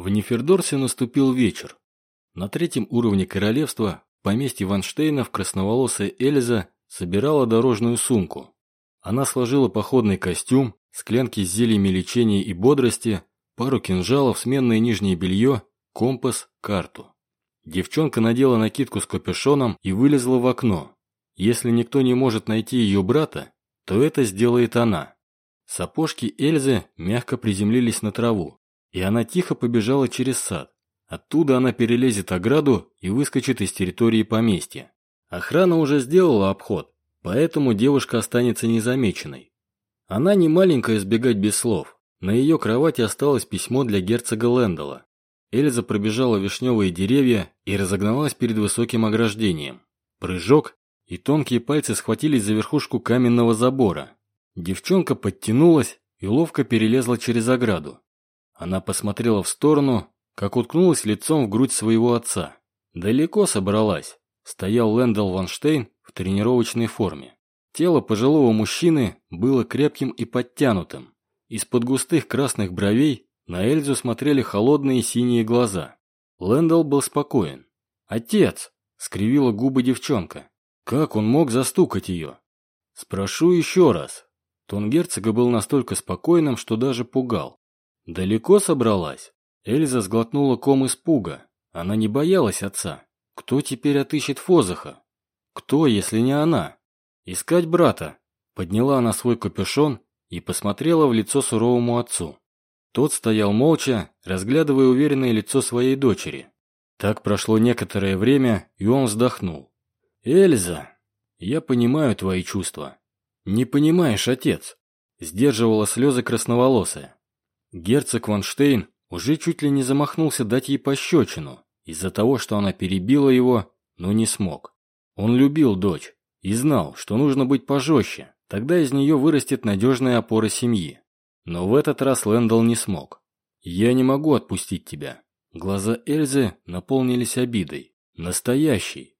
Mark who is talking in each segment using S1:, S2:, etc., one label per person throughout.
S1: В Нефердорсе наступил вечер. На третьем уровне королевства поместье Ванштейнов красноволосая Эльза собирала дорожную сумку. Она сложила походный костюм, склянки с зельями лечения и бодрости, пару кинжалов, сменное нижнее белье, компас, карту. Девчонка надела накидку с капюшоном и вылезла в окно. Если никто не может найти ее брата, то это сделает она. Сапожки Эльзы мягко приземлились на траву и она тихо побежала через сад. Оттуда она перелезет ограду и выскочит из территории поместья. Охрана уже сделала обход, поэтому девушка останется незамеченной. Она не маленькая избегать без слов. На ее кровати осталось письмо для герцога Лэндала. Эльза пробежала вишневые деревья и разогналась перед высоким ограждением. Прыжок, и тонкие пальцы схватились за верхушку каменного забора. Девчонка подтянулась и ловко перелезла через ограду. Она посмотрела в сторону, как уткнулась лицом в грудь своего отца. Далеко собралась. Стоял Лэндал Ванштейн в тренировочной форме. Тело пожилого мужчины было крепким и подтянутым. Из-под густых красных бровей на Эльзу смотрели холодные синие глаза. Лэндал был спокоен. «Отец!» — скривила губы девчонка. «Как он мог застукать ее?» «Спрошу еще раз». Тон герцога был настолько спокойным, что даже пугал. «Далеко собралась?» Эльза сглотнула ком испуга. Она не боялась отца. Кто теперь отыщет Фозаха? Кто, если не она? Искать брата. Подняла она свой капюшон и посмотрела в лицо суровому отцу. Тот стоял молча, разглядывая уверенное лицо своей дочери. Так прошло некоторое время, и он вздохнул. «Эльза, я понимаю твои чувства». «Не понимаешь, отец», — сдерживала слезы красноволосая. Герцог Ванштейн уже чуть ли не замахнулся дать ей пощечину из-за того, что она перебила его, но не смог. Он любил дочь и знал, что нужно быть пожестче, тогда из нее вырастет надежная опора семьи. Но в этот раз Лэндалл не смог. «Я не могу отпустить тебя». Глаза Эльзы наполнились обидой. Настоящей.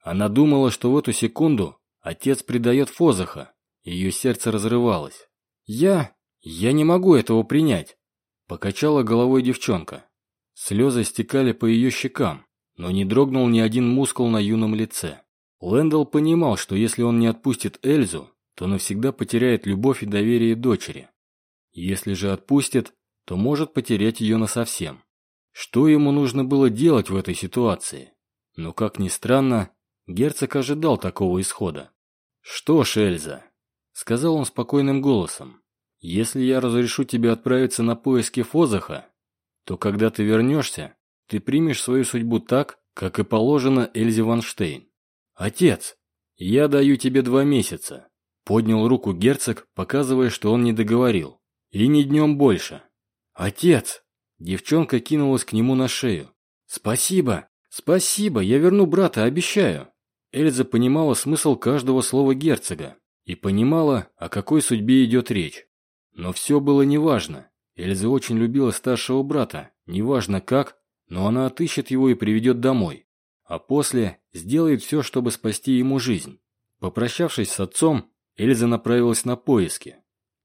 S1: Она думала, что в эту секунду отец предает Фозаха. Ее сердце разрывалось. «Я... «Я не могу этого принять», – покачала головой девчонка. Слезы стекали по ее щекам, но не дрогнул ни один мускул на юном лице. Лэндалл понимал, что если он не отпустит Эльзу, то навсегда потеряет любовь и доверие дочери. Если же отпустит, то может потерять ее насовсем. Что ему нужно было делать в этой ситуации? Но, как ни странно, герцог ожидал такого исхода. «Что ж, Эльза», — сказал он спокойным голосом, если я разрешу тебе отправиться на поиски Фозаха, то когда ты вернешься, ты примешь свою судьбу так, как и положено Эльзе Ванштейн. Отец, я даю тебе два месяца. Поднял руку герцог, показывая, что он не договорил. И ни днем больше. Отец! Девчонка кинулась к нему на шею. Спасибо, спасибо, я верну брата, обещаю. Эльза понимала смысл каждого слова герцога и понимала, о какой судьбе идет речь. Но все было неважно. Эльза очень любила старшего брата, неважно как, но она отыщет его и приведет домой. А после сделает все, чтобы спасти ему жизнь. Попрощавшись с отцом, Эльза направилась на поиски.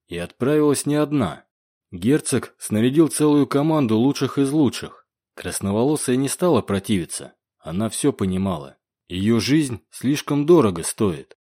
S1: И отправилась не одна. Герцог снарядил целую команду лучших из лучших. Красноволосая не стала противиться. Она все понимала. Ее жизнь слишком дорого стоит.